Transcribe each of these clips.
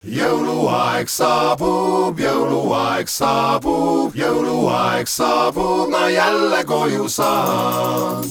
jõuluaeg saabub, jõuluaeg saabub, jõuluaeg saabub, ma jälle koju saan.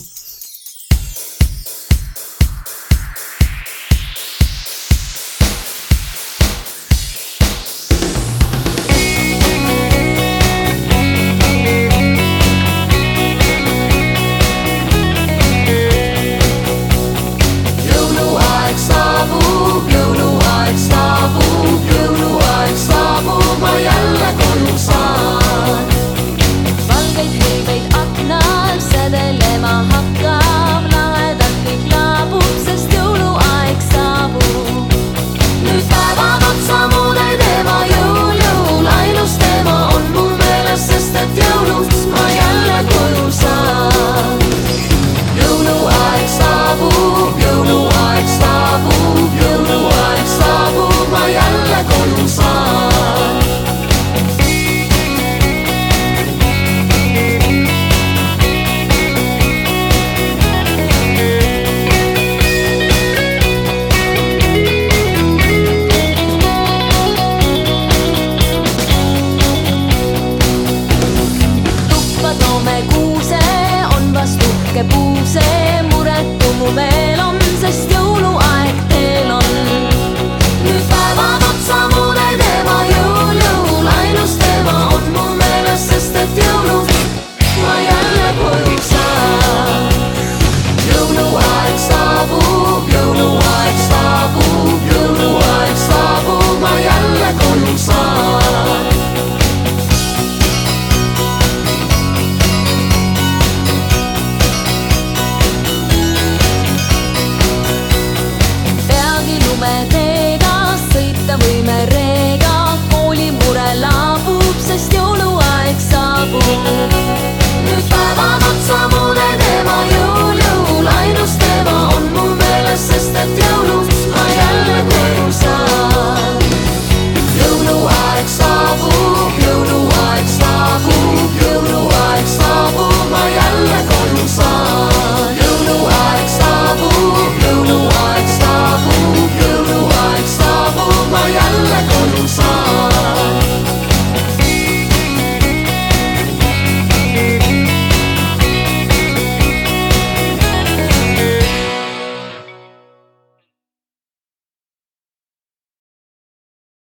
But